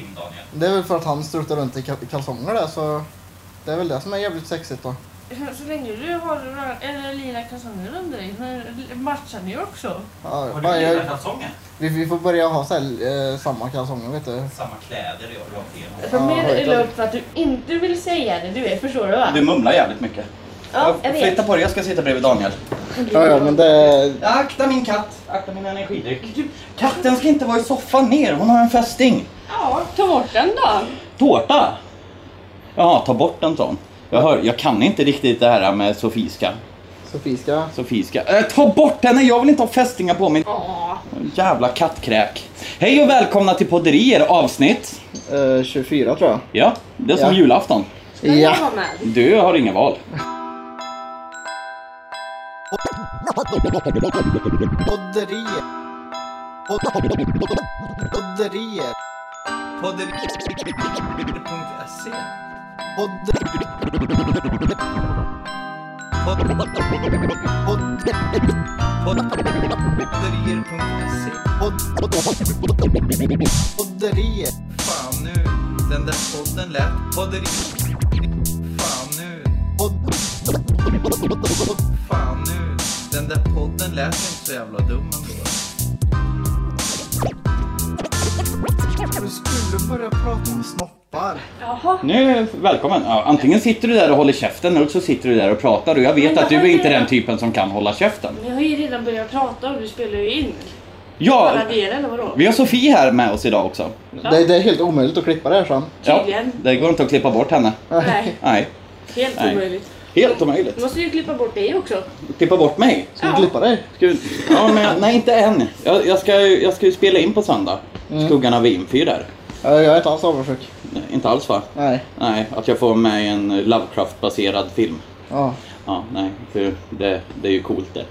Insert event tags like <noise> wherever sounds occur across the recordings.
någonting Daniel? Det är väl för att han struttar runt i kal- kalsonger där så det är väl det som är jävligt sexigt då. Så länge du har eller lila kalsonger under dig, men matchar ni också? Ja, Har bara, du lila jag, kalsonger? vi, vi får börja ha så här, eh, samma kalsonger vet du. Samma kläder jag rakt igenom. För mig Ja, är upp för att du inte vill säga det du är, förstår du va? Du mumlar jävligt mycket. Ja, jag vet. Flytta på dig, jag ska sitta bredvid Daniel. Ja, ja men det... Akta min katt, akta min energidryck. Katten ska inte vara i soffan ner, hon har en fästing. Ja, ta bort den då. Tårta? Jaha, ta bort den sån. Jag, hör, jag kan inte riktigt det här med Sofiska. Sofiska. Sofiska. Äh, ta bort henne, jag vill inte ha fästingar på mig. Ja. Jävla kattkräk. Hej och välkomna till Podderier avsnitt. Eh, 24 tror jag. Ja, det är som Ja. julafton. Ska jag Ja. vara med? Du har inga val. Podderier. Podderier. Podderier.se Podderier.se Podderier. Fan nu, den där podden lät Podderier Fan nu, fan nu Den där podden lät inte så jävla dum skulle börja prata om snoppar. Jaha. Nu, välkommen. Ja, antingen sitter du där och håller käften eller så sitter du där och pratar och jag vet Men jag att du är inte redan- den typen som kan hålla käften. Men jag har ju redan börjat prata och du spelar ju in. Ja, det eller vadå? vi har Sofie här med oss idag också. Ja. Det, det är helt omöjligt att klippa det här sen. Ja, Tydligen. det går inte att klippa bort henne. Nej, Nej, helt Nej. omöjligt. helt Du omöjligt. måste ju klippa bort dig också. Klippa bort mig? Ska Ja. klippa dig? Ska vi... Ja, men nej inte än. Jag, jag, ska, ju- jag ska ju spela in på söndag. Mm. Skuggan av Vinfyr där. Ja, jag är inte alls avundsjuk. Inte alls va? Nej. Nej, att jag får med en Lovecraft-baserad film. Ja. Ja, nej, för det, det är ju coolt det.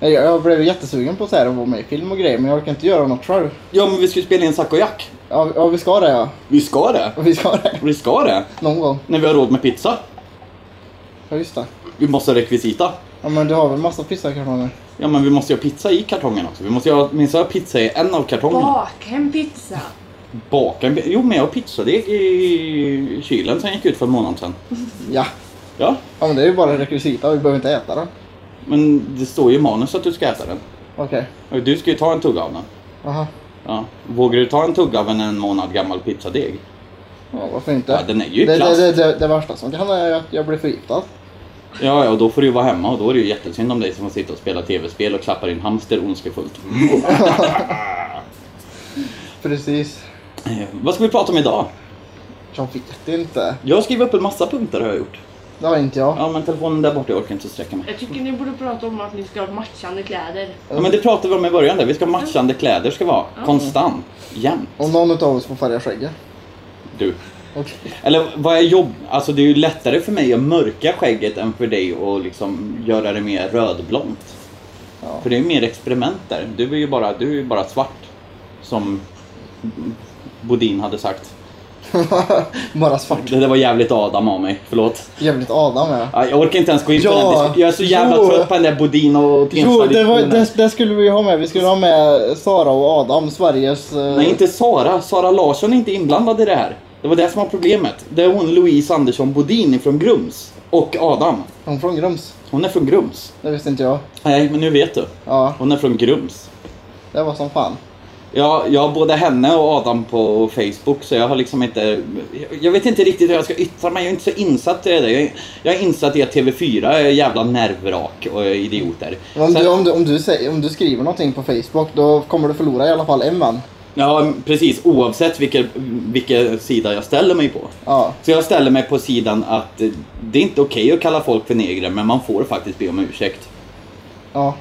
Jag, jag blev jättesugen på så här att vara med i film och grejer men jag orkar inte göra något själv. Ja, men vi ska ju spela in Zack och Jack. Ja, ja vi ska det ja. Vi ska det. Vi ska det. Vi ska det. Någon gång. När vi har råd med pizza. Ja just det. Vi måste ha rekvisita. Ja men du har väl massa pizzakartonger? Ja, men vi måste ju ha pizza i kartongen också. Vi måste ju ha, minst ha pizza i en av kartongerna. Bak en pizza. Baka en Jo, men jag har pizzadeg i kylen sen jag gick ut för en månad sedan. Ja. Ja, Ja men det är ju bara rekvisita, vi behöver inte äta den. men det står ju i manus att du ska äta den. Okej. Och Du ska ju ta en tugga av den. Aha. Ja. Vågar du ta en tugga av en en månad gammal pizzadeg? Ja varför inte? Ja, den är ju det, det, det, det, det värsta som kan hända är att jag blir förgiftad. Ja, ja, och då får du ju vara hemma och då är det ju jättesynd om dig som får sitta och spela tv-spel och klappa din hamster ondskefullt. <laughs> Precis. Eh, Vad ska vi prata om idag? Jag vet inte. Jag har skrivit upp en massa punkter har jag gjort. Det har inte jag. Ja, men telefonen där borta, jag orkar inte sträcka mig. Jag tycker ni borde prata om att ni ska ha matchande kläder. Ja, men det pratade vi om i början där. Vi ska ha matchande kläder ska vara. Ja. Konstant. Jämt. Om någon av oss får färga skägget. Du. Okej. Eller vad är jobb? Alltså det är ju lättare för mig att mörka skägget än för dig att liksom göra det mer rödblont. Ja. För det är mer experiment där. Du är ju bara, du är ju bara svart. Som Bodin hade sagt. <laughs> Bara svart. Det där var jävligt Adam av mig, förlåt. Jävligt Adam. Ja, Jag orkar inte ens gå in på Ja, den diskussionen. Jag är så jävla jo. trött på den där Bodin och Jo, det, var, det, det skulle vi ha med. Vi skulle ha med Sara och Adam, Sveriges... eh, Nej, inte Sara. Sara Larsson är inte inblandad i det här. Det var det som var problemet. Det är hon Louise Andersson Bodin från Grums. Och Adam. Hon från Grums. Hon är från Grums. Det visste inte jag. Nej, men nu vet du. Ja, Hon är från Grums. det var som fan. Ja, jag har både henne och Adam på Facebook så jag har liksom inte... Jag vet inte riktigt hur jag ska yttra mig. Jag är inte så insatt i det där. Jag är, jag är insatt i att TV4 är jävla nervvrak och idioter. Om, Sen- du, om, du, om, du säger, om du skriver någonting på Facebook då kommer du förlora i alla fall en vän. Ja, precis. Oavsett vilken, vilken sida jag ställer mig på. Ja, Så jag ställer mig på sidan att det är inte okej att kalla folk för negrer, men man får faktiskt be om ursäkt. ja,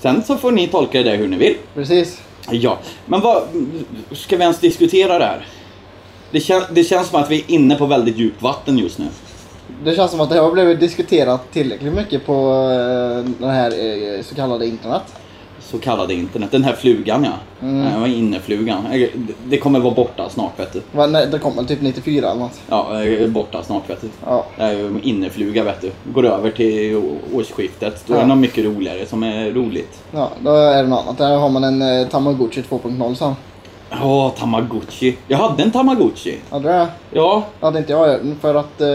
Sen så får ni tolka det hur ni vill. precis. Ja, men vad... Ska vi ens diskutera det här? Det, kän, det känns som att vi är inne på väldigt djupt vatten just nu. Det känns som att det har blivit diskuterat tillräckligt mycket på eh, den här eh, så kallade internet. Så kallade internet. Den här flugan ja. Mm. Mm. inneflugan. Eh, det- Det kommer vara borta snart vet du. Va, nej, det kom väl typ 94 eller något. Ja, eh, borta snart vet du. Ja, Det är ju innefluga vet du. Går över till årsskiftet. Då är Ja. det något mycket roligare som är roligt. ja, då är det något annat. Där har man en eh, Tamagotchi 2.0 sen. Åh, Tamagotchi. Jag hade en Tamagotchi. Hade det? Ja, hade inte jag för att eh,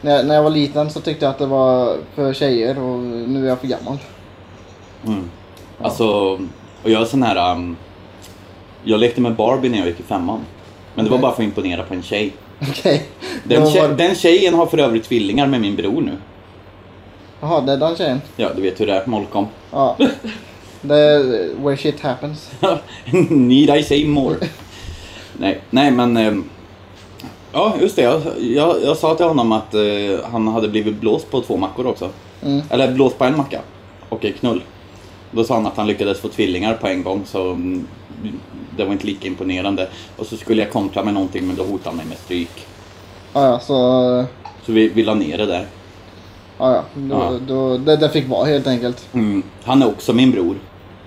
när, jag, när jag var liten så tyckte jag att det var för tjejer och nu är jag för gammal. Mm. Alltså, och jag är sån här... Um, jag lekte med Barbie när jag gick i femman. Men det var bara för att imponera på en tjej. Okej. Den, tje, den tjejen har för övrigt tvillingar med min bror nu. Jaha, det är den tjejen. Ja, du vet hur det är, Molkom. Ja. Det är where shit happens. <laughs> Need I say more? nej, nej men... ehm, ja, just det. Jag, jag, jag sa till honom att eh, han hade blivit blåst på två mackor också. Mm. Eller blåst på en macka. Och en knull. Då sa han att han lyckades få tvillingar på en gång så mm, det var inte lika imponerande. Och så skulle jag kontra med någonting men då hotade han mig med stryk. Ja, ja, så... Så vi, vi la ner det där. Ja, ja. Då, Ja. Då, det, det fick vara helt enkelt. Mm. Han är också min bror.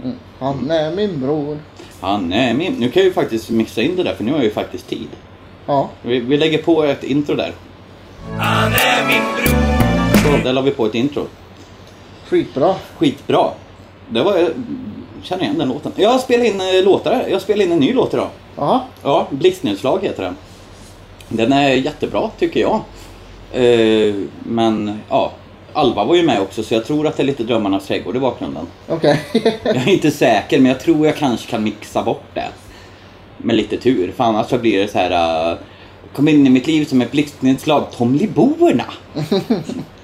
Mm. Han är min bror. Han är min... Nu kan jag ju faktiskt mixa in det där för nu har jag ju faktiskt tid. Ja. Vi, vi lägger på ett intro där. Han är min bror. Så, där la vi på ett intro. Skitbra. Skitbra. Det var... Jag känner igen den låten. Jag har spelat in eh, låtar. Jag spelade in en ny låt idag. Jaha. Ja, Blixtnedslag heter den. Den är jättebra tycker jag. Eh, men ja, Alva var ju med också så jag tror att det är lite Drömmarnas trädgård i bakgrunden. Okej. <laughs> Jag är inte säker men jag tror jag kanske kan mixa bort det. Med lite tur, för annars så blir det så här... Uh, kom in i mitt liv som ett blixtnedslag, Tom Liborna. <laughs>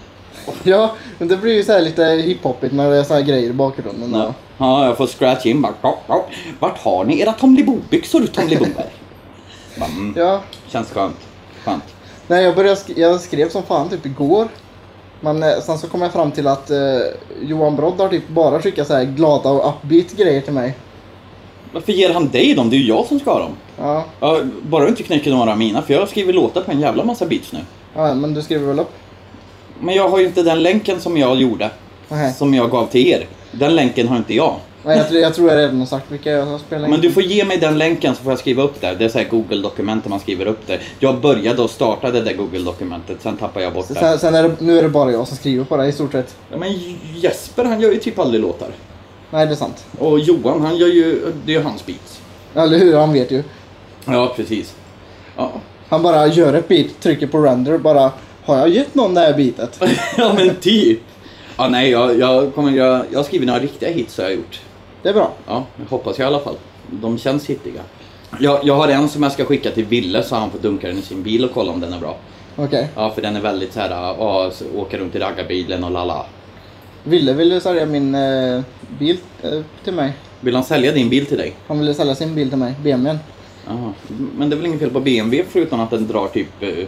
ja, men det blir ju så här lite hiphopigt när det är så här grejer i bakgrunden. Ja. ja, jag får scratch in bara. "Ja, ja. Vart har ni era Tom Libo-byxor, Tom Liboberg? <laughs> Bara, mm, Ja. Känns skönt. Skönt. Nej, jag, började sk- jag skrev som fan typ igår. Men eh, sen så kom jag fram till att eh, Johan Brodd har typ bara skickat så här glada och upbeat grejer till mig. Varför ger han dig dem? Det är ju jag som ska ha dem. Ja, Ja, bara du inte knäcker några av mina, för jag skriver låtar på en jävla massa beats nu. ja men du skriver väl upp? Men jag har ju inte den länken som jag gjorde, Nej, som jag gav till er. Den länken har inte jag. Nej jag, tror- jag tror jag redan har sagt vilka jag har spelat in. Men du får ge mig den länken så får jag skriva upp det. Det är så här Google-dokument man skriver upp det. Jag började och startade det där Google-dokumentet, sen tappade jag bort det. Sen, sen är det, nu är det bara jag som skriver på det i stort sett. Ja, men Jesper han gör ju typ aldrig låtar. Nej, det är sant. Och Johan han gör ju, det är ju hans beats. Eller hur? Han vet ju. Ja, precis. Ja, Han bara gör ett beat, trycker på render, bara har jag gett någon det här beatet? <laughs> ja men typ. Ja, nej, jag, jag, kommer, jag, jag har skrivit några riktiga hits har jag gjort. Det är bra. Ja, jag hoppas jag i alla fall. De känns hittiga. Jag, jag har en som jag ska skicka till Ville så han får dunka den i sin bil och kolla om den är bra. Okej. Ja, för den är väldigt så här, ja, så åka runt i raggarbilen och lala. Ville ville sälja min eh, bil eh, till mig. Vill han sälja din bil till dig? Han ville sälja sin bil till mig, BMWn. Jaha. Men det är väl inget fel på BMW förutom att den drar typ eh,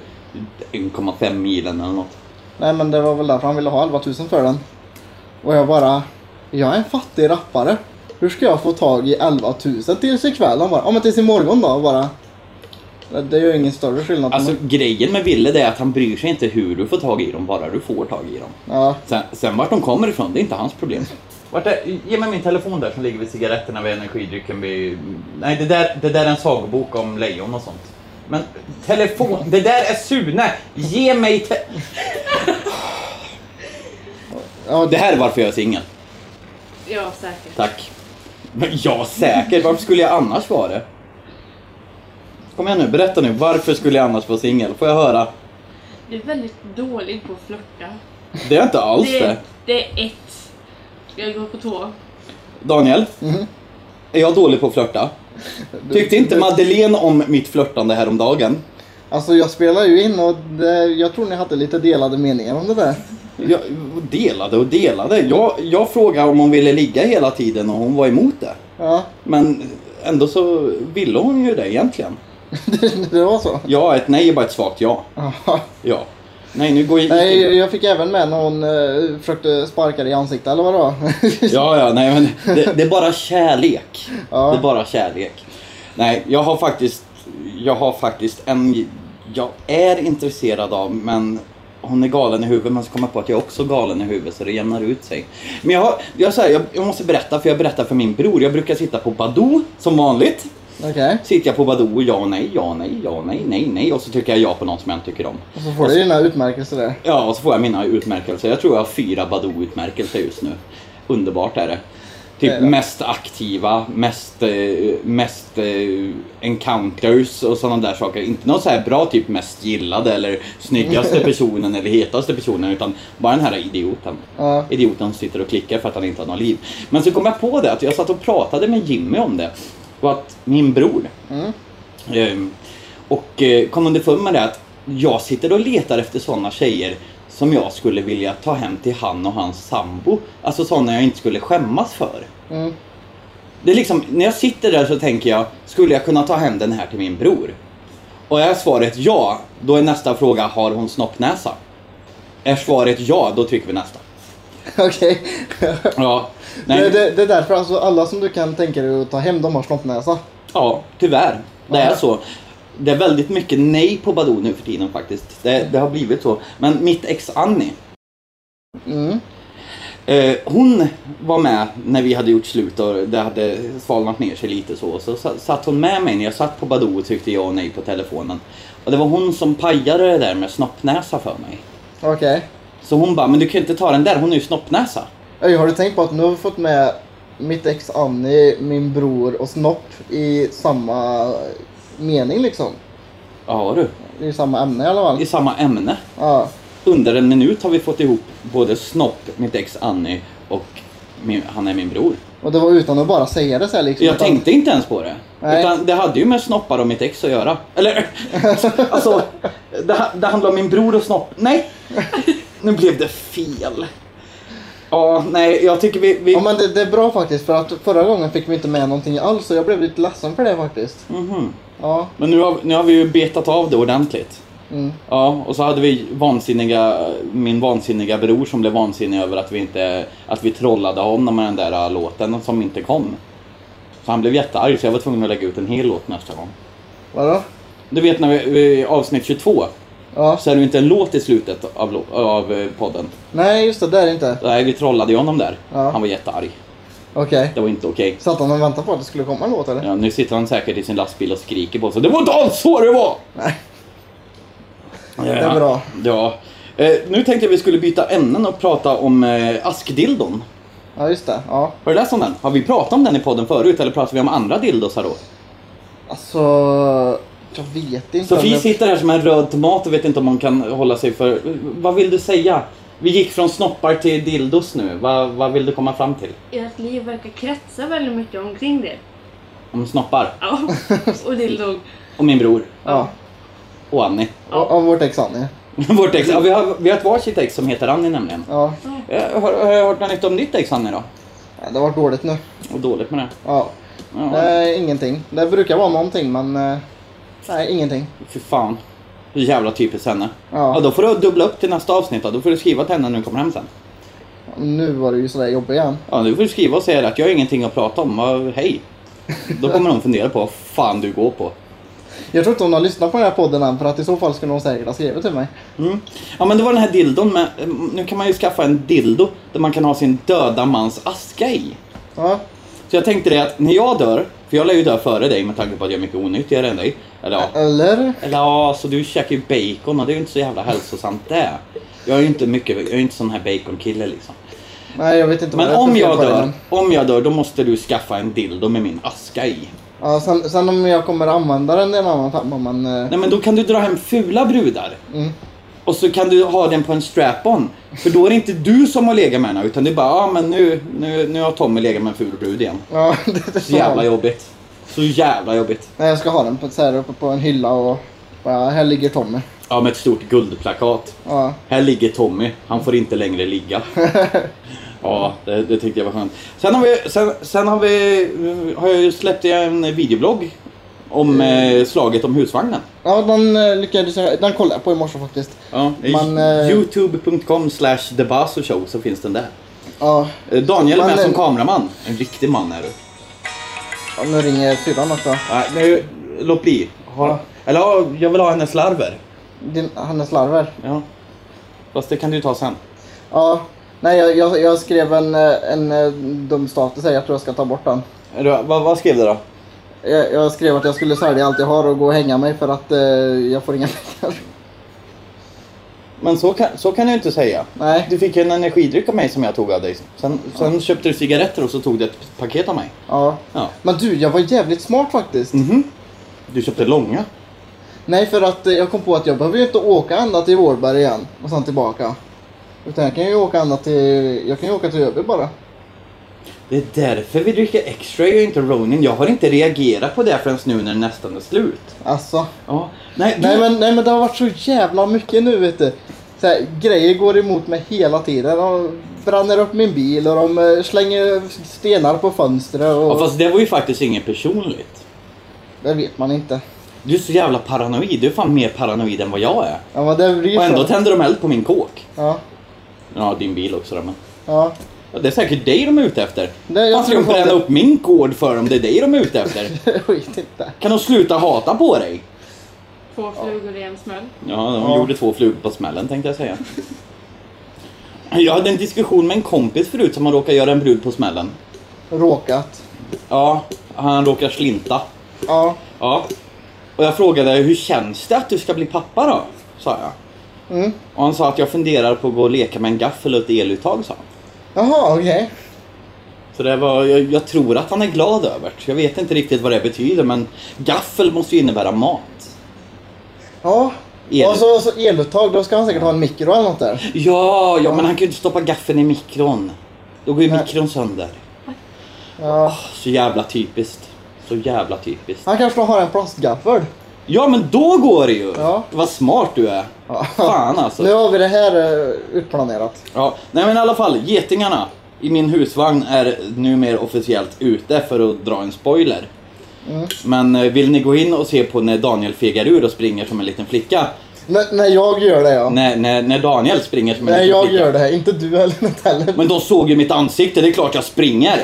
1,5 milen eller något. Nej men det var väl därför han ville ha 11 000 för den. Och jag bara, jag är en fattig rappare. Hur ska jag få tag i 11 000 tills ikväll? Han bara, ja men tills imorgon då bara. Det- gör ingen större skillnad Alltså grejen med Ville det är att han bryr sig inte hur du får tag i dem, bara du får tag i dem. Ja, Sen, sen vart de kommer ifrån, det är inte hans problem. Vart är, ge mig min telefon där som ligger vid cigaretterna vid energidrycken vid... Nej, det där, det där är en sagobok om lejon och sånt. Men telefon, det där är Sune! Ge mig te- ja Det här är varför jag är singel. Ja, säkert. Tack. Men ja, säkert. Varför skulle jag annars vara det? Kom igen nu, berätta nu. Varför skulle jag annars vara singel? Får jag höra? Du är väldigt dålig på att flörta. Det är inte alls det. Det, det är ett. Jag går på två. Daniel? Är jag dålig på att flörta? Tyckte inte Madeleine om mitt flörtande häromdagen? Alltså jag spelar ju in och det, jag tror ni hade lite delade meningar om det där. Jag delade och delade. Jag, jag frågade om hon ville ligga hela tiden och hon var emot det. Ja, Men ändå så ville hon ju det egentligen. <laughs> det, var så. Ja, ett nej är bara ett svagt ja. Ja. Ja. Nej, nu går jag Nej, jag fick även med när hon eh, försökte sparka dig i ansiktet eller vad det var. Ja, ja, nej men det, det är bara kärlek. Ja. Det är bara kärlek. Nej, jag har faktiskt, jag har faktiskt en, jag är intresserad av, men hon är galen i huvudet, men så kommer jag på att jag är också galen i huvudet så det jämnar ut sig. Men jag har, jag, så här, jag, jag måste berätta, för jag berättar för min bror. Jag brukar sitta på Badoo som vanligt. Okej. Sitter jag på Badoo och ja, nej, ja, nej, ja, nej, nej, nej och så tycker jag ja på någon som jag inte tycker om. Och så får du dina utmärkelser där. Ja, och så får jag mina utmärkelser. Jag tror jag har fyra Badoo-utmärkelser just nu. Underbart är det. Typ mest aktiva, mest, eh, mest eh, encounters och sådana där saker. Inte något så här bra typ mest gillade eller snyggaste <laughs> personen eller hetaste personen utan bara den här idioten. Ja. Idioten sitter och klickar för att han inte har något liv. Men så kom jag på det att jag satt och pratade med Jimmy om det. Och att min bror Mm. Ehm, Och eh, kom underfund med det att jag sitter och letar efter sådana tjejer som jag skulle vilja ta hem till han och hans sambo. Alltså sådana jag inte skulle skämmas för. Mm. Det är liksom, när jag sitter där så tänker jag, skulle jag kunna ta hem den här till min bror? Och är svaret ja, då är nästa fråga, har hon snoppnäsa? Är svaret ja, då trycker vi nästa. <laughs> Okej. Ja, Det, nej, det, det är därför alltså alla som du kan tänka dig att ta hem, de har snoppnäsa. ja tyvärr. Det är så. Det är väldigt mycket nej på Badoo nu för tiden faktiskt. Det, det har blivit så. Men mitt ex Annie, Mm. Eh, hon var med när vi hade gjort slut och det hade svalnat ner sig lite så. Så sa- satt hon med mig när jag satt på Badoo och tryckte ja och nej på telefonen. Och det var hon som pajade det där med snoppnäsa för mig. Okej. Så hon bara, men du kan ju inte ta den där, hon är ju snoppnäsa. Oj, Har du tänkt på att nu har vi fått med mitt ex Annie, min bror och Snopp i samma mening liksom? Ja du, I samma ämne i alla fall. i samma ämne. Ja. Under en minut har vi fått ihop både Snopp, mitt ex Annie och min, han är min bror. Och det var utan att bara säga det så här liksom. Jag utan- tänkte inte ens på det. Nej. Utan det hade ju med snoppar och mitt ex att göra. Eller, <laughs> alltså, det, det handlar om min bror och snopp. Nej! <laughs> Nu blev det fel. Ja, nej, jag tycker vi... vi... Ja men det, det är bra faktiskt för att förra gången fick vi inte med någonting alls så jag blev lite ledsen för det faktiskt. Mhm. Ja. Men nu har, nu har vi ju betat av det ordentligt. Mm. Ja, och så hade vi vansinniga, min vansinniga bror som blev vansinnig över att vi inte, att vi trollade honom med den där äh, låten som inte kom. Så han blev jättearg så jag var tvungen att lägga ut en hel låt nästa gång. Vadå? Du vet när vi, vi avsnitt 22 Ja. så är det ju inte en låt i slutet av, av eh, podden. Nej just det, det är det inte. Nej, vi trollade ju honom där. Ja. Han var jättearg. Okej. Det var inte okej. Satt han och väntade på att det skulle komma en låt eller? Ja, nu sitter han säkert i sin lastbil och skriker på oss. Det var inte alls så det var! Nej. Det är bra. Ja. Eh, nu tänkte jag vi skulle byta ämnen och prata om eh, askdildon. Ja just det. Ja. Har du läst om den? Har vi pratat om den i podden förut eller pratar vi om andra dildosar då? Alltså... Jag vet inte. Sofie sitter här som en röd tomat och vet inte om hon kan hålla sig för... Vad vill du säga? Vi gick från snoppar till dildos nu. Vad, vad vill du komma fram till? Ert liv verkar kretsa väldigt mycket omkring det. Om snoppar? Ja, och dildo. Och min bror? Ja. Och Annie? Av av vårt ex Annie. <laughs> Vårt ex. Ja, vi, har, vi har ett varsitt ex som heter Annie nämligen. Ja. Eh, Har, har jag hört något nytt om ditt ex Annie då? ja. Det har varit dåligt nu. Och dåligt med det. Ja. Ja. Nej, ingenting. Det brukar vara någonting men... eh, Nej, ingenting. Fy fan. Hur jävla typiskt henne. Ja. Ja, då får du dubbla upp till nästa avsnitt då. Då får du skriva till henne när du kommer hem sen. Nu var det ju sådär jobbigt igen. Ja, nu får du skriva och säga att jag har ingenting att prata om. Ja, hej. Då kommer hon fundera på vad fan du går på. Jag tror inte hon har lyssnat på den här podden än för att i så fall skulle hon säkert ha skrivit till mig. Mm. Ja men det var den här dildon med, nu kan man ju skaffa en dildo där man kan ha sin döda mans aska i. Ja. Så jag tänkte det att när jag dör, för jag lär ju dö före dig med tanke på att jag är mycket onyttigare än dig. Eller ja, Eller? eller ja, så du käkar ju bacon och det är ju inte så jävla hälsosamt det. Jag är ju inte mycket, jag är inte sån här baconkille liksom. Nej, jag vet inte Men det är om jag dör, om jag dör då måste du skaffa en dildo med min aska i. Ja, sen, sen om jag kommer använda den i en annan femma men... eh, Nej men då kan du dra hem fula brudar. Mm. Och så kan du ha den på en strap-on. För då är det inte du som har legat med henne utan det är bara, ja men nu, nu, nu har Tommy legat med en ful brud igen. Ja, <laughs> det är Så jävla jobbigt. Så jävla jobbigt. Nej, jag ska ha den på, så här uppe på en hylla och... Bara, här ligger Tommy. Ja med ett stort guldplakat. Ja. Här ligger Tommy, han får inte längre ligga. <laughs> Ja, det, det tyckte jag var skönt. Sen har vi, sen, sen har vi, har jag släppt en videoblogg om eh, slaget om husvagnen. Ja, den eh, lyckades jag... Den kollade jag på i morse faktiskt. Ja, Man, eh, Youtube.com slash The Basso Show så finns den där. Ja, Eh, Daniel är Man, med som eh, kameraman. En riktig man är du. ja, nu ringer syrran också. Nej, nu, låt bli. Ha, eller ja, jag vill ha hennes larver. Din, hennes larver. Ja. Fast det kan du ta sen. Ja. Nej, jag, jag, jag skrev en, eh, en eh, dum status här. Jag tror jag ska ta bort den. Är du- Vad, vad skrev du då? Jag, jag skrev att jag skulle sälja allt jag har och gå och hänga mig för att eh, jag får inga pengar. Men så kan, så kan jag inte säga. Nej. Du fick en energidryck av mig som jag tog av dig. Sen, sen köpte du cigaretter och så tog du ett paket av mig. Ja. Ja. Men du, jag var jävligt smart faktiskt. Mhm. Du köpte långa. Nej, för att eh, jag kom på att jag behöver ju inte åka ända till Vårberg igen och sen tillbaka. Utan jag kan ju åka ända till, jag kan ju åka till Öby bara. Det är därför vi dricker X-ray och inte Ronin. Jag har inte reagerat på det förrän nu när det nästan är slut. Alltså. Ja. Nej. Nej men, nej men det har varit så jävla mycket nu vet du. Så här, grejer går emot mig hela tiden. De bränner upp min bil och de eh, slänger stenar på fönstret och... Ja, fast det var ju faktiskt inget personligt. Det vet man inte. Du är så jävla paranoid. Du är fan mer paranoid än vad jag är. Ja men det blir Och ändå så. tänder de eld på min kåk. Ja. Ja, din bil också då, men. Ja. Ja, det är säkert dig de är ute efter. Det, jag Varför ska de bränna fan upp min gård för om det är dig de är ute efter? <laughs> vet inte. Kan de sluta hata på dig? Två flugor i en smäll. Ja, de Ja. gjorde två flugor på smällen tänkte jag säga. Jag hade en diskussion med en kompis förut som har råkat göra en brud på smällen. Råkat. Ja, han råkar slinta. Ja. Ja. Och jag frågade hur känns det att du ska bli pappa då? Sa jag. Mm. Och han sa att jag funderar på att gå och leka med en gaffel och ett eluttag sa han. Jaha okej. Så det var, jag, jag tror att han är glad över det. Jag vet inte riktigt vad det betyder men gaffel måste ju innebära mat. Ja. El- Och så, så eluttag, då ska han säkert ha en mikro eller något där. Ja, ja men han kan ju inte stoppa gaffeln i mikron. Då går ju Nej. mikron sönder. Ja. Så jävla typiskt. Så jävla typiskt. Han kanske har en plastgaffel. Ja men då går det ju! Ja. Vad smart du är. Ja. Fan <laughs> alltså. Nu har vi det här uh, utplanerat. Ja, nej men i alla fall, getingarna i min husvagn är numera officiellt ute för att dra en spoiler. Mm. Men eh, vill ni gå in och se på när Daniel fegar ur och springer som en liten flicka? När, när jag gör det ja. När, när, när Daniel springer som en När liten jag flicka. gör det här, inte du heller. Men de såg ju mitt ansikte, det är klart jag springer.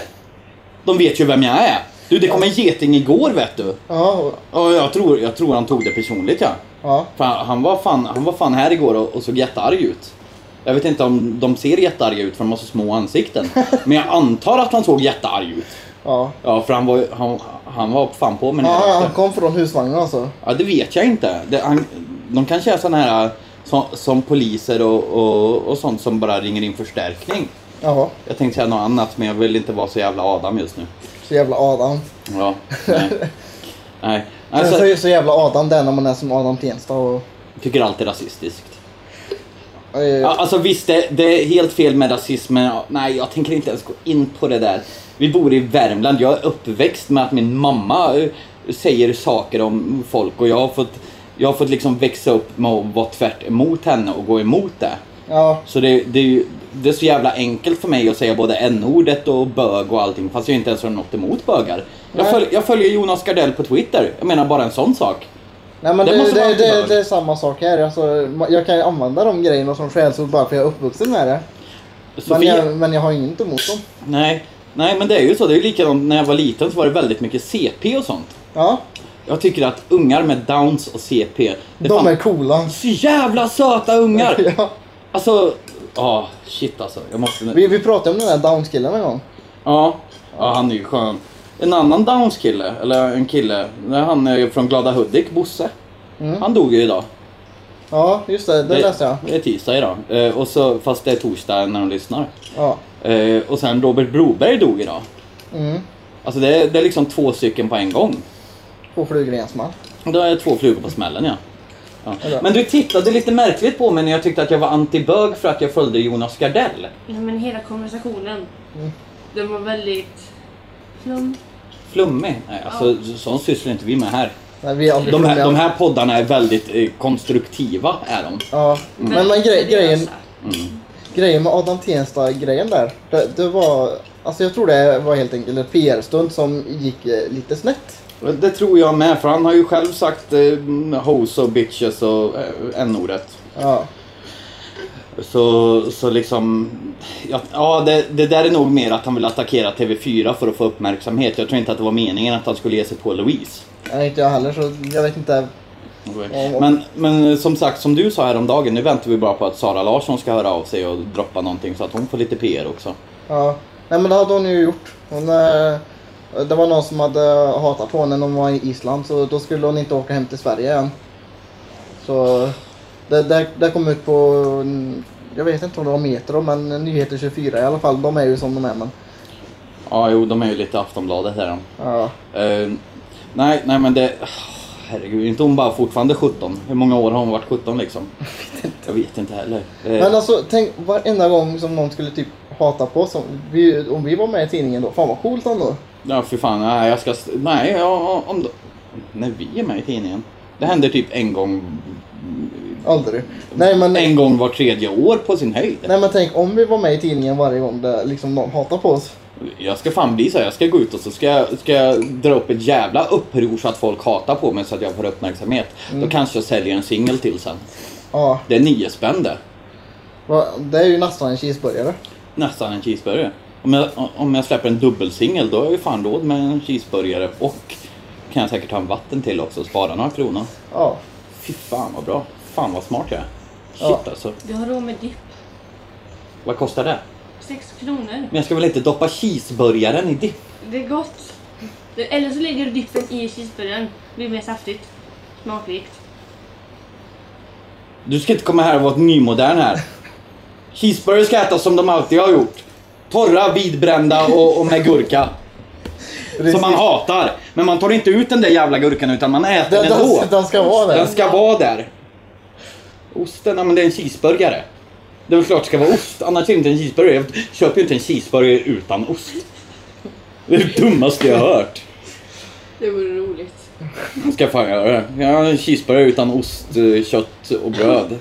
De vet ju vem jag är. Du, det kom en geting igår vet du. Ja, Och jag tror, jag tror han tog det personligt ja. ja. För han, han, var fan, han var fan här igår och, och såg jättearg ut. Jag vet inte om de ser jättearga ut för de har så små ansikten. <laughs> Men jag antar att han såg jättearg ut. Ja, Ja, för han var, han, han var fan på mig jag ja han kom från husvagnen alltså. Ja, det vet jag inte. Det, han, de kanske är såna här som, som poliser och, och, och sånt som bara ringer in förstärkning. Jaha, Jag tänkte säga något annat men jag vill inte vara så jävla Adam just nu. Så jävla Adam. Ja, nej. <laughs> nej. Alltså, så, är så jävla Adam det när man är som Adam Tensta och... tycker allt är rasistiskt. Ja, alltså visst, det, det är helt fel med rasism, men nej, jag tänker inte ens gå in på det där. Vi bor i Värmland, jag är uppväxt med att min mamma eh, säger saker om folk och jag har fått, jag har fått liksom växa upp med att vara tvärt emot henne och gå emot det. Ja, Så det, det, är ju- det är så jävla enkelt för mig att säga både n-ordet och bög och allting fast jag inte ens har något emot bögar. Jag, följ, jag följer Jonas Gardell på Twitter. Jag menar bara en sån sak. nej men Det det, det, det, det, är samma sak här. Alltså, jag kan ju använda de grejerna som skällsord bara för jag är uppvuxen med det. Men jag, men jag har inget emot dem. nej, nej men det är ju så. Det är ju likadant när jag var liten så var det väldigt mycket CP och sånt. Ja, Jag tycker att ungar med downs och CP, de fan är coola. så jävla söta ungar! <laughs> Ja. Alltså, ja shit alltså. Jag måste... Vi, vi pratade om den där Downs-killen en gång. Ja, ja han är ju skön. En annan downs kille, eller en kille, han är ju från Glada Hudik, Bosse. Mm. Han dog ju idag. Ja, just det. Det läste jag. Det är tisdag idag. Eh, och så, fast det är torsdag när de lyssnar. Ja. Eh, och sen Robert Broberg dog idag. Mm. Alltså det är, det är liksom två stycken på en gång. Två flugor i en smäll. Då är det två flugor på smällen ja. Ja. Men du tittade lite märkligt på mig när jag tyckte att jag var antibög för att jag följde Jonas Gardell. Ja, men hela konversationen. Mm. Den var väldigt... Flum. Flummig? Nej, alltså sånt sysslar inte vi med här. Nej, vi De här, de här poddarna är väldigt eh, konstruktiva, är de. Ja, men, men väldigt grej, grejen. Mm. grejen med Adam Tensta-grejen där. Det, det var, alltså jag tror det var helt enkelt en PR-stunt som gick eh, lite snett. Det tror jag med, för han har ju själv sagt eh, hoes och bitches och eh, n-ordet. Ja, Så, så liksom, ja, ja det, det där är nog mer att han vill attackera TV4 för att få uppmärksamhet. Jag tror inte att det var meningen att han skulle ge sig på Louise. nej, inte jag heller så jag vet inte. Men, men som sagt, som du sa häromdagen, nu väntar vi bara på att Sara Larsson ska höra av sig och droppa någonting så att hon får lite PR också. Ja, nej men det hade hon ju gjort. Hon, eh, det var någon som hade hatat på henne när hon var i Island så då skulle hon inte åka hem till Sverige igen. Så Det, det, det kom ut på, jag vet inte om det var Metro, men Nyheter 24 i alla fall. De är ju som de är men. Ja, jo, de är ju lite Aftonbladet här. Ja. Uh, nej, nej men det... Herregud, inte hon bara fortfarande 17? Hur många år har hon varit 17 liksom? <laughs> Jag vet inte heller. Eh, Men alltså tänk varenda gång som någon skulle typ hata på oss. Om vi, om vi var med i tidningen då. Fan vad coolt ändå. Ja, för fan. Nej, jag ska... Nej, ja, om... När vi är med i tidningen. Det händer typ en gång... Aldrig. Nej men, En gång var tredje år på sin höjd. nej men tänk om vi var med i tidningen varje gång det liksom någon hatar på oss. Jag ska fan bli så. Jag ska gå ut och så ska jag, ska jag dra upp ett jävla uppror så att folk hatar på mig så att jag får uppmärksamhet. Då kanske jag säljer en singel till sen. Ja, Det är nio spänn det. det är ju nästan en cheeseburgare. Nästan en cheeseburgare. Om jag, om jag släpper en dubbelsingel då är jag ju fan råd med en cheeseburgare och kan jag säkert ha en vatten till också och spara några kronor. Ja. Fy fan vad bra. Fan vad smart jag är. Shit Ja. alltså. Du har råd med dipp. Vad kostar det? 6 kronor. Men jag ska väl inte doppa cheeseburgaren i dipp? Det är gott. Eller så lägger du dippen i cheeseburgaren. Det blir mer saftigt. Smakrikt. Du ska inte komma här och vara ett nymodern här. Cheeseburgare ska ätas som de alltid har gjort. Torra, vidbrända och, och med gurka. Som man hatar. Men man tar inte ut den där jävla gurkan utan man äter Den, den ändå. den, den ska vara Den där. ska vara där. Osten, ja men det är en cheeseburgare. Det är väl klart det ska vara ost, annars är det inte en cheeseburgare. Jag köper ju inte en cheeseburgare utan ost. Det är det dummaste jag har hört. Det vore roligt. Jag ska fan göra det. Jag har en cheeseburgare utan ost, eh, kött och bröd.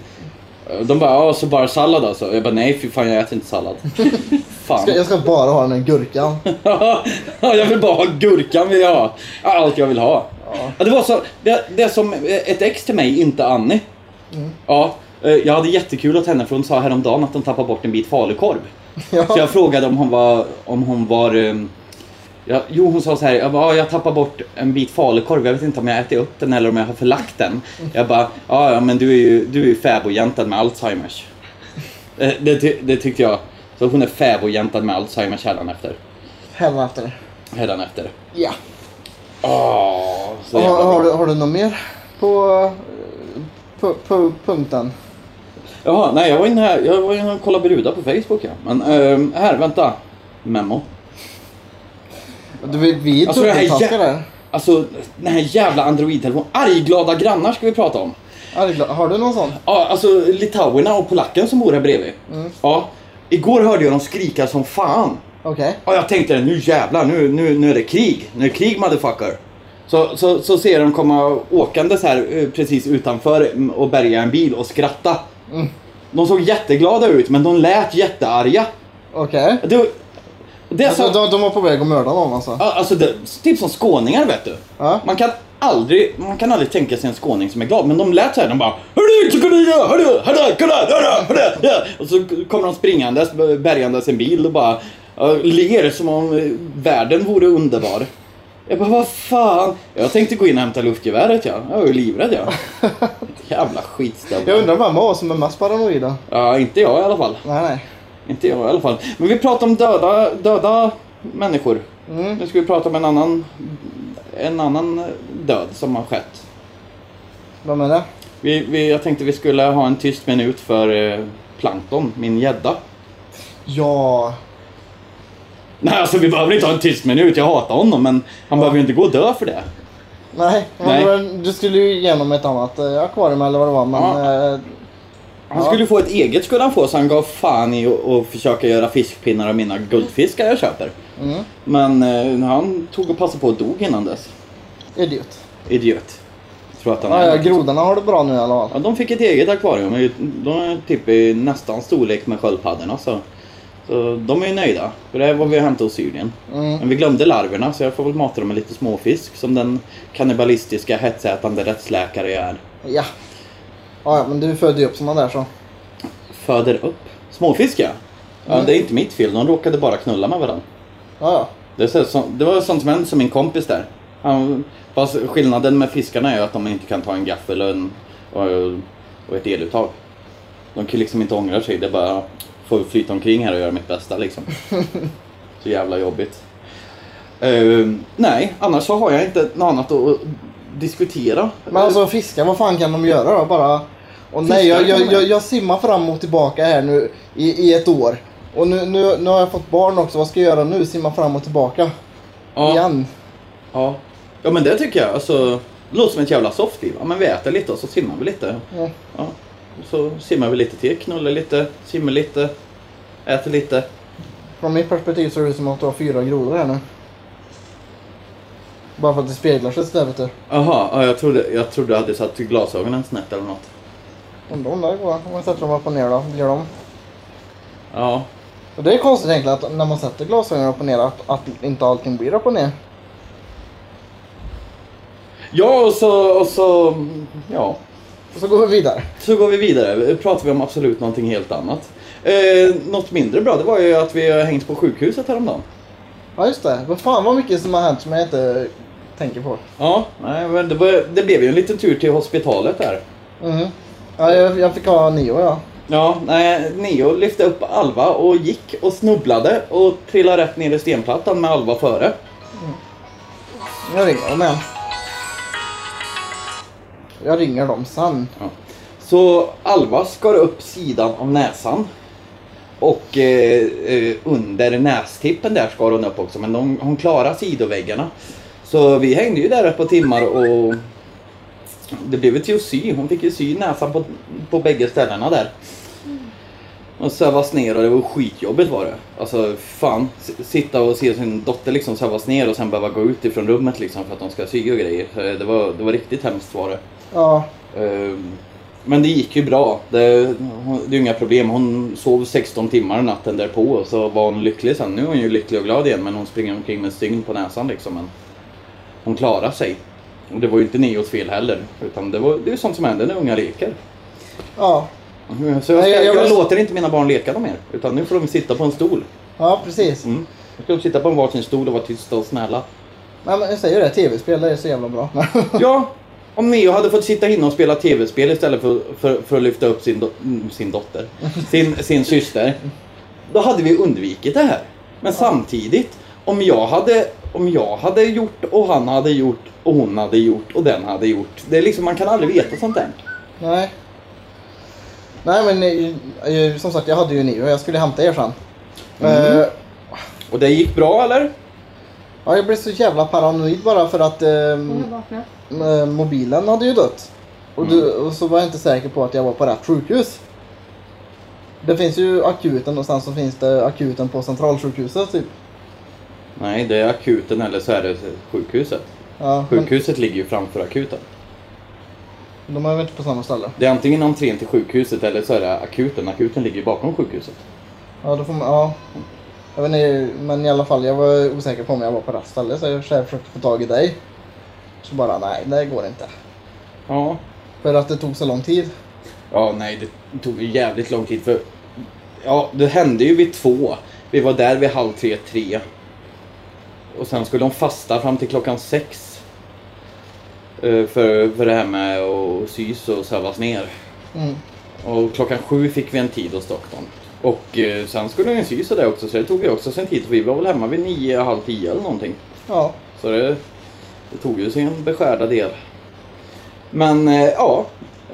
Eh, De bara, ja så bara sallad alltså? Jag bara, nej fy fan jag äter inte sallad. <laughs> Fan. Ska, jag ska bara ha den här gurkan. <laughs> Ja, jag vill bara ha gurkan vill jag ha. Allt jag vill ha. Ja, det var så, det, det är som ett ex till mig, inte Annie. Ja, eh, jag hade jättekul åt henne för hon sa häromdagen att hon tappade bort en bit falukorv. <laughs> Så Ja. jag frågade om hon var, om hon var ehm, ja, jo hon sa så här, jag, bara, ja, jag tappade bort en bit falukorv, jag vet inte om jag ätit upp den eller om jag har förlagt den. Jag bara, ja, men du är ju, du är ju fäbodjäntan med Alzheimers. Eh, Det, ty- det tyckte jag. Så hon är fäbodjäntan med Alzheimers hädanefter. Hädanefter. Hädanefter. Ja. Åh, så Har, har, du, har du något mer på, eh, på, på punkten? Jaha, nej jag var inne här, jag var inne och kollade brudar på Facebook ja. Men ehm, här, vänta. Memo. Du, vi, vi är Alltså, det här dubbeltaskar jä- där. Alltså den här jävla Android-telefonen. Argglada grannar ska vi prata om. Argla- Har du någon sån? Ja, alltså litauerna och polacken som bor här bredvid. Ja, igår hörde jag dem skrika som fan. Okej. Och jag tänkte nu jävlar, nu, nu, nu är det krig. Nu är det krig motherfucker. Så, så, så ser de komma åkandes här eh, precis utanför mm, och bärga en bil och skratta. De såg jätteglada ut men de lät jättearga. Okej. Det, det är Alltså, så, de, de var på väg att mörda någon alltså? Ja, alltså det, typ som skåningar vet du. Ja. Man kan aldrig, man kan aldrig tänka sig en skåning som är glad, men de lät såhär, de bara Hörru, kolla. Och så kommer de springandes, bärgandes en bil och bara ler som om världen vore underbar. Jag bara, vad fan? Jag tänkte gå in och hämta luftgeväret ja. Jag var ju livrädd ja. <laughs> Jävla skitstövel. Jag undrar vem av oss som är mest paranoida? Ja, inte jag i alla fall. Nej, nej. Inte jag i alla fall. Men vi pratar om döda, döda människor. Mm. Nu ska vi prata om en annan, en annan död som har skett. Vem är det? Vi, vi, jag tänkte vi skulle ha en tyst minut för eh, Plankton, min gädda. Ja. Nej, alltså vi behöver inte ha en tyst minut. Jag hatar honom, men han behöver ju inte gå och dö för det. Nej, Nej. du skulle ju igenom ett annat eh, akvarium eller vad det var men... Ja. Han skulle få ett eget skulle han få, så han gav fan i att försöka göra fiskpinnar av mina guldfiskar jag köper. mm, Men eh, han tog och passade på att dog innan dess. idiot. Idiot. Tror att han Ja, ja, grodorna har det bra nu i alla fall. Ja, de fick ett eget akvarium. De är typ i nästan storlek med sköldpaddorna. Så, så de är ju nöjda. För det här var vi hämtade hos Syrien. Mm. Men vi glömde larverna så jag får väl mata dem med lite småfisk som den kannibalistiska hetsätande rättsläkare jag är. Ja. Ja, ja, men du födde ju upp såna där så. Föder upp. Småfisk ja. ja Mm. det är inte mitt fel. De råkade bara knulla med varandra. Ja, ja. Det, är så, så, det var sånt som hände som min kompis där. Han, fast skillnaden med fiskarna är att de inte kan ta en gaffel och, en, och, och ett eluttag. De kan liksom inte ångra sig. Det är bara få flyta omkring här och göra mitt bästa liksom. <laughs> Så jävla jobbigt. Eh, nej, annars så har jag inte något annat att diskutera. Men alltså fiskar, vad fan kan de göra då? Bara Och nej, jag, jag, jag, jag simmar fram och tillbaka här nu i, i ett år. Och nu, nu, nu har jag fått barn också. Vad ska jag göra nu? Simma fram och tillbaka? Ja, Igen? ja. ja, men det tycker jag. Alltså, det låter som ett jävla softie. Ja, men vi äter lite och så simmar vi lite. Ja. Ja. Och så simmar vi lite till, knullar lite, simmar lite, äter lite. Från mitt perspektiv ser det ut som att du har fyra grodor här nu. Bara för att det speglar sig sådär vet du. Jaha, ja, jag, trodde, jag trodde du hade satt glasögonen snett eller något. Undrar om det går. Om man sätter dem upp och ner då. Blir de? Ja, Och det är konstigt egentligen att när man sätter glasögonen upp och ner att, att inte allting blir upp och ner. ja och så, och så, ja. Och så går vi vidare. Så går vi vidare. Pratar vi om absolut någonting helt annat. Eh, något mindre bra, det var ju att vi har hängt på sjukhuset häromdagen. Ja just det. Vad fan vad mycket som har hänt som jag inte tänker på. Ja, nej, men det, var, det blev ju en liten tur till hospitalet där. Mhm. Ja, jag, jag fick ha nio ja. Ja, nej, Neo lyfte upp Alva och gick och snubblade och trillade rätt ner i stenplattan med Alva före. Jag ringer dem igen. Jag ringer dem sen. Så Alva skar upp sidan av näsan. Och eh, eh, under nästippen där skar hon upp också, men de, hon klarade sidoväggarna. Så vi hängde ju där ett par timmar och det blev ju till att sy. Hon fick ju sy näsan på, på bägge ställena där. Och sövas ner och det var skitjobbigt var det. Alltså fan, sitta och se sin dotter liksom sövas ner och sen behöva gå ut ifrån rummet liksom för att de ska sy och grejer. Så Det var, det var riktigt hemskt var det. Ja. Ehm, Men det gick ju bra. Det, det är inga problem. Hon sov 16 timmar natten därpå och så var hon lycklig sen. Nu är hon ju lycklig och glad igen men hon springer omkring med stygn på näsan liksom. Men hon klarar sig. Och det var ju inte Neos fel heller. Utan det, var, det är sånt som händer när unga leker. Ja. Så jag, ska, jag- jag, jag- låter inte mina barn leka dem mer. Utan nu får de sitta på en stol. Ja precis. Mm. Nu ska de sitta på en varsin stol och vara tysta och snälla. Nej, men jag säger det, tv-spel det är så jävla bra. <laughs> Ja, om Neo hade fått sitta inne och spela tv-spel istället för, för, för att lyfta upp sin, do, mm, sin dotter, sin, sin syster. Då hade vi undvikit det här. Men samtidigt, om jag, hade, om jag hade gjort och han hade gjort och hon hade gjort och den hade gjort. Det är liksom, man kan aldrig veta sånt där. Nej. Nej men eh, som sagt jag hade ju nio och jag skulle hämta er sen. Mm. Eh, Och det gick bra eller? ja, jag blev så jävla paranoid bara för att eh, mobilen hade ju dött. Och, du, och så var jag inte säker på att jag var på rätt sjukhus. Det finns ju akuten och sen så finns det akuten på centralsjukhuset typ. Nej, det är akuten eller så är det sjukhuset. Ja, men Sjukhuset ligger ju framför akuten. de är väl inte på samma ställe. Det är antingen entrén till sjukhuset eller så är det akuten. Akuten ligger ju bakom sjukhuset. Ja, då får man, ja. Jag vet inte, men i alla fall jag var osäker på om jag var på rätt ställe så jag försökte få tag i dig. Så bara, nej det går inte. Ja, För att det tog så lång tid. Ja, nej, det tog ju jävligt lång tid för... Ja, det hände ju vid två. Vi var där vid halv tre, tre. Och sen skulle de fasta fram till klockan sex. Eh, För, för det här med att sys och sövas ner. Mm. Och klockan sju fick vi en tid hos doktorn. Och eh, sen skulle den sys och det också, så det tog ju också sin tid. Vi var väl hemma vid nio, halv tio eller någonting. Ja. Så det, det tog ju sin beskärda del. Men eh, ja,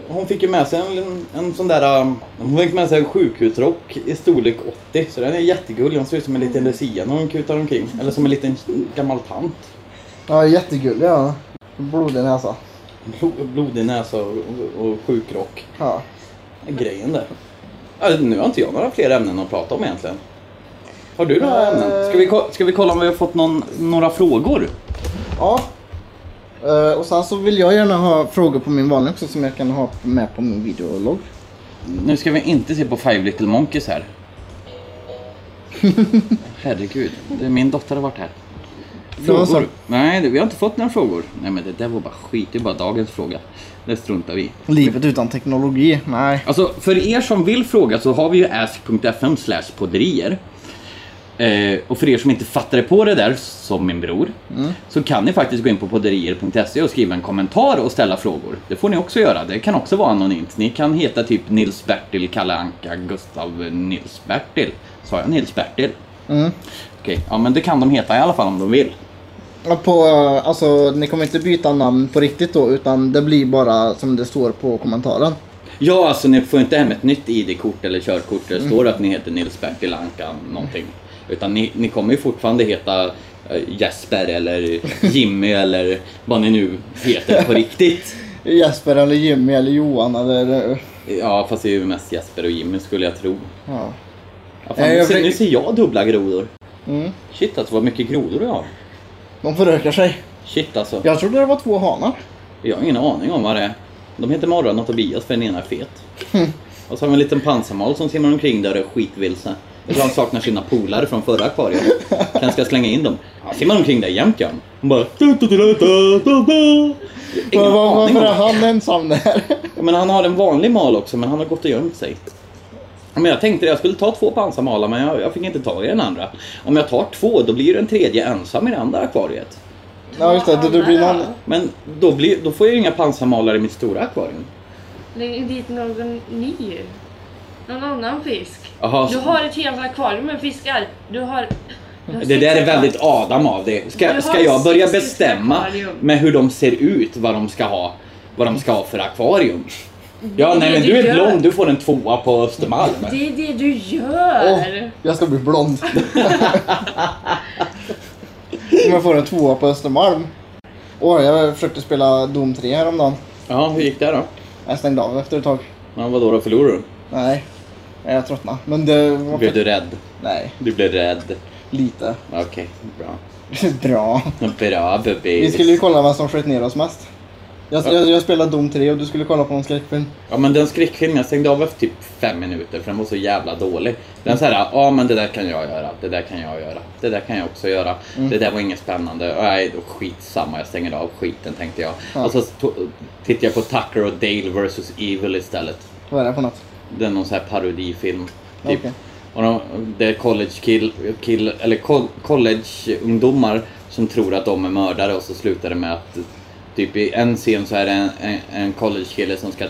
hon fick ju med sig en, en sån där... um, Hon fick med sig en sjukhusrock i storlek 80. Så den är jättegullig. Hon ser ut som en liten lucia när hon kutar omkring. Eller som en liten gammal tant. Ja, jättegullig ja. Blodig näsa. Blo- Blodig näsa och, och, och sjuk rock. Ja. Grejen där. Ja, nu har inte jag några fler ämnen att prata om egentligen. Har du några Eh. ämnen? Ska vi, ska vi kolla om vi har fått någon, några frågor? Ja. Eh, och sen så vill jag gärna ha frågor på min vanliga också som jag kan ha med på min videologg. Nu ska vi inte se på Five Little Monkeys här. <laughs> Herregud, det, min dotter har varit här. Frågor? Nej, vi har inte fått några frågor. Nej men det där var bara skit, det är bara dagens fråga. Det struntar vi i. Livet utan teknologi? Nej. Alltså för er som vill fråga så har vi ju ask.fm slash podderier. Eh, och för er som inte fattade på det där, som min bror, så kan ni faktiskt gå in på podderier.se och skriva en kommentar och ställa frågor. Det får ni också göra, det kan också vara anonymt. Ni kan heta typ Nils Bertil, Kalle Anka, Gustav Nils Bertil. Sa jag Nils Bertil? Mm. Okej, ja men det kan de heta i alla fall om de vill. På, eh, alltså, ni kommer inte byta namn på riktigt då utan det blir bara som det står på kommentaren. Ja, alltså ni får inte hem ett nytt ID-kort eller körkort där det står att ni heter Nils Bertil Anka någonting. Utan ni, ni kommer ju fortfarande heta eh, Jesper eller Jimmy eller vad ni nu heter på riktigt. <laughs> Jesper eller Jimmy eller Johan eller... Ja, fast det är ju mest Jesper och Jimmy skulle jag tro. Ja. Ja, fan, nu, ser, nu ser jag dubbla grodor. Mm. Shit alltså vad mycket grodor du har. De förökar sig. Shit alltså. Jag trodde det var två hanar. Jag har ingen aning om vad det är. De heter Morran och Tobias för den ena är fet. Och så har vi en liten pansarmal som simmar omkring där och är skitvilse. Jag tror han saknar sina polare från förra akvariet. Kanske ska slänga in dem. Han simmar omkring där jämt Jan. Hon bara... Men var, varför är han ensam där? Men han har en vanlig mal också men han har gått och gömt sig. Men jag tänkte jag skulle ta två pansarmalar men jag, jag fick inte tag i den andra. Om jag tar två då blir den tredje ensam i det andra akvariet. Ja just det, det, det blir någon... Men då, blir, då får jag ju inga pansarmalar i mitt stora akvarium. Lägg dit någon ny. Någon annan fisk. Jaha, Du så- har ett helt akvarium med fiskar. Du har... du har Det där är väldigt Adam av det. Du Ska, ska jag börja bestämma akvarium. med hur de ser ut, vad de ska ha, vad de ska ha för akvarium? Ja, nej men du du är blond, du får en tvåa på Östermalm. Det är det du gör. Åh, jag ska bli blond. Om <laughs> jag får en tvåa på Östermalm. Åh, jag försökte spela Doom 3 häromdagen. Ja, hur gick det då? Jag stängde av efter ett tag. Ja, vadå då, förlorade du? Nej, jag tröttnade. Men det var... Blev du rädd? Nej, Du blev rädd. lite. Okej, bra. <laughs> Bra. Bra bebis. Vi skulle ju kolla vem som sköt ner oss mest. Jag, jag, jag spelade Doom 3 och du skulle kolla på en skräckfilm. Ja men den skräckfilmen, jag stängde av efter typ fem minuter för den var så jävla dålig. Den såhär, ja men det där kan jag göra, det där kan jag göra, det där kan jag också göra. Mm. Det där var inget spännande. Nej, då skitsamma, jag stänger av skiten tänkte jag. Ja. Och så tittade jag på Tucker och Dale vs Evil istället. Vad är det för något? Det är någon sån här parodifilm. Typ. Okej. Och de, det är college kill, kill eller col- college-ungdomar som tror att de är mördare och så slutar det med att Typ i en scen så är det en, en, en college-kille som ska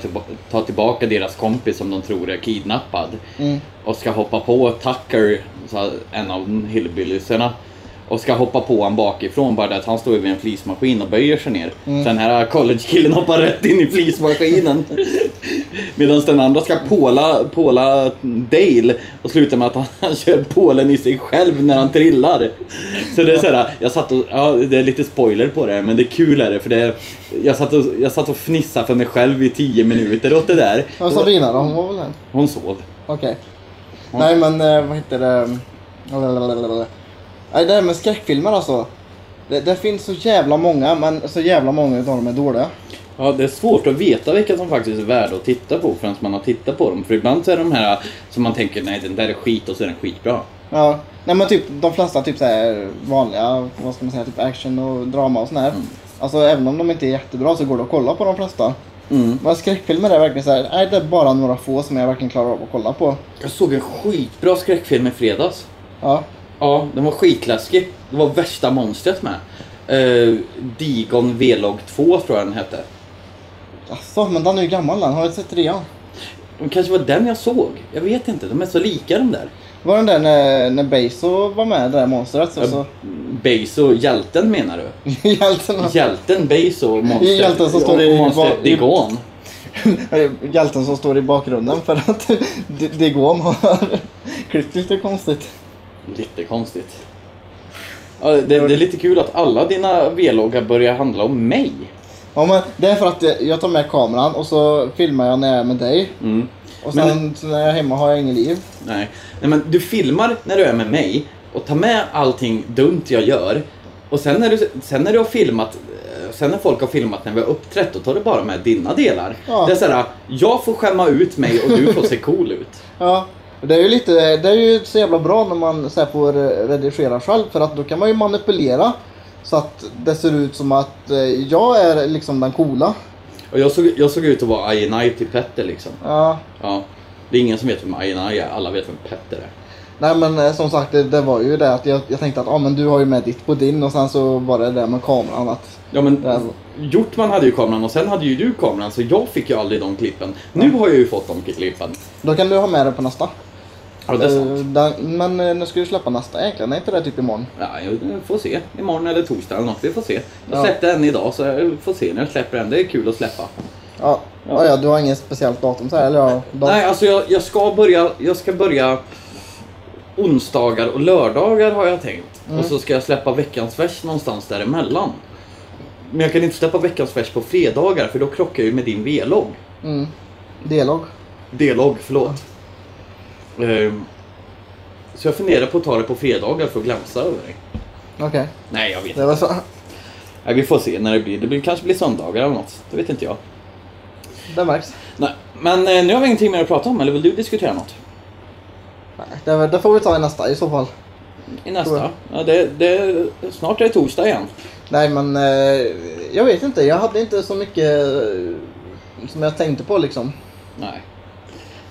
ta tillbaka deras kompis som de tror är kidnappad. Mm. Och ska hoppa på Tucker, så en av hillbilliesarna. Och ska hoppa på honom bakifrån bara det att han står vid en flismaskin och böjer sig ner. Mm. Den här college-killen hoppar rätt in i flismaskinen. <laughs> Medan den andra ska påla, påla Dale och slutar med att han, han kör pålen i sig själv när han trillar. Så det är såhär, jag satt och, ja det är lite spoiler på det men det är kul är det för det är, jag satt och, jag satt och fnissade för mig själv i tio minuter åt det där. Och Sabina då? Hon var väl här? Hon sov. Okej. Nej men eh, vad heter det? Nej det här med skräckfilmer alltså. Det, det finns så jävla många men så jävla många utav dem är dåliga. Ja, det är svårt att veta vilka som faktiskt är värda att titta på förrän man har tittat på dem. För ibland så är de här som man tänker, nej den där är skit och så är den skitbra. Ja. Nej men typ de flesta typ så här vanliga, vad ska man säga, typ action och drama och sån här. Alltså även om de inte är jättebra så går det att kolla på de flesta. Mm. Men skräckfilmer är verkligen så här, nej det är bara några få som jag verkligen klarar av att kolla på. Jag såg en skitbra skräckfilm i fredags. Ja. Ja, den var skitläskig. Det var värsta monstret med. Uh, Digon V-log 2 tror jag den hette. Alltså, men den är ju gammal den, har du sett trean? Det kanske var den jag såg. Jag vet inte, de är så lika de där. Var den där när, när Beiso var med, det där monstret? Så, så... Beiso, hjälten menar du? <laughs> Hjälten, Hjälten Beiso, monstret, Hjälten som står i- monstret i- Digon. <laughs> hjälten som står i bakgrunden för att <laughs> Digon har klippt lite konstigt. Lite konstigt. Ja, det, det är lite kul att alla dina V-loggar börjar handla om mig. Ja, men det är för att jag- tar med kameran och så filmar jag när jag är med dig. Mm. Och sen Men- när jag är hemma har jag ingen liv. Nej. Nej, men du filmar när du är med mig och tar med allting dumt jag gör. Och sen när du, sen när du har filmat, eh, sen när folk har filmat när vi har uppträtt, då tar du bara med dina delar. Ja. Det är såhär, jag får skämma ut mig och du får se cool ut. Ja, det är ju lite, det är ju så jävla bra när man så här, får eh, redigera själv för att då kan man ju manipulera så att det ser ut som att eh, jag är liksom den coola. Och jag såg, jag såg ut att vara INI till Petter liksom. Ja, Ja. Det är ingen som vet vem INI är, alla vet vem Petter är. nej men eh, som sagt det, det var ju det att jag, jag tänkte att ah, men du har ju med ditt på din och sen så var det det med kameran att Ja men Ja. Hjortman hade ju kameran och sen hade ju du kameran så jag fick ju aldrig de klippen. Nu har jag ju fått de klippen. då kan du ha med det på nästa. Ja det är sant. Eh, men eh, när ska du släppa nästa egentligen? Är inte det typ imorgon? Ja, jag får se. Imorgon eller torsdag eller något. Vi får se. Jag Ja. släppte en idag så jag får se när jag släpper den. Det är kul att släppa. Ja. Ja. ja, du har inget speciellt datum så här, eller ja, datum. Nej, alltså jag, jag ska börja, jag ska börja onsdagar och lördagar har jag tänkt. Och så ska jag släppa veckans vers någonstans däremellan. Men jag kan inte släppa veckans vers på fredagar för då krockar jag ju med din V-logg. Mm. Delog. D-logg, förlåt. Ehm, så jag funderar på att ta det på fredagar för att glänsa över dig. Okej. Nej, jag vet Det var så. Nej, vi får se när det blir. Det blir, kanske blir söndagar eller något. Det vet inte jag. Det märks. Nej, men eh, nu har vi ingenting mer att prata om. Eller vill du diskutera något? Nej, det, det får vi ta i nästa i så fall. I nästa? Ja, det, det, snart är det torsdag igen. Nej men eh, jag vet inte. Jag hade inte så mycket eh, som jag tänkte på liksom. Nej.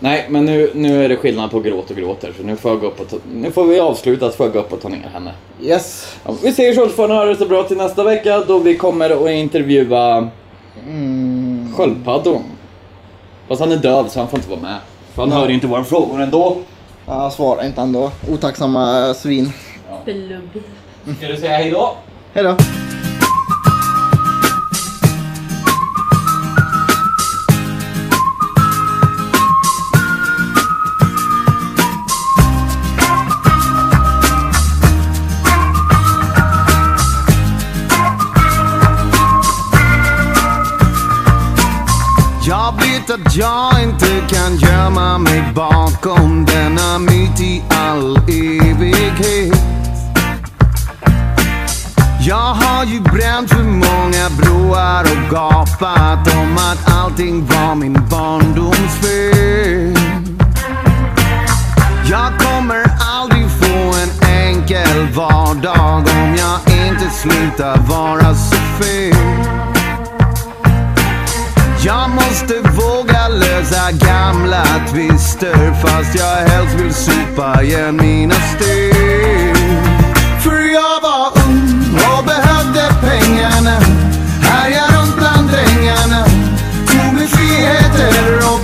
Nej, men nu, nu är det skillnad på gråt och gråter. Så nu får, jag gå upp och ta, nu får vi avsluta att få gå upp och ta ner henne. Yes. Ja, vi säger så, så får ni ha det så bra till nästa vecka då vi kommer att intervjua Mm. sköldpaddan. Fast han är döv så han får inte vara med. För han hör inte våra frågor ändå. Ja, jag svarar inte ändå. Otacksamma svin. Blubb. Ska du säga hej då? Hejdå. Bakom denna myt i all evighet. Jag har ju bränt för många broar och gapat om att allting var min barndoms fel. Jag kommer aldrig få en enkel vardag om jag inte slutar vara så fel. Jag måste våga lösa gamla tvister fast jag helst vill supa igen mina steg. För jag var ung och behövde pengarna. Härja runt bland drängarna. Tog mig friheter och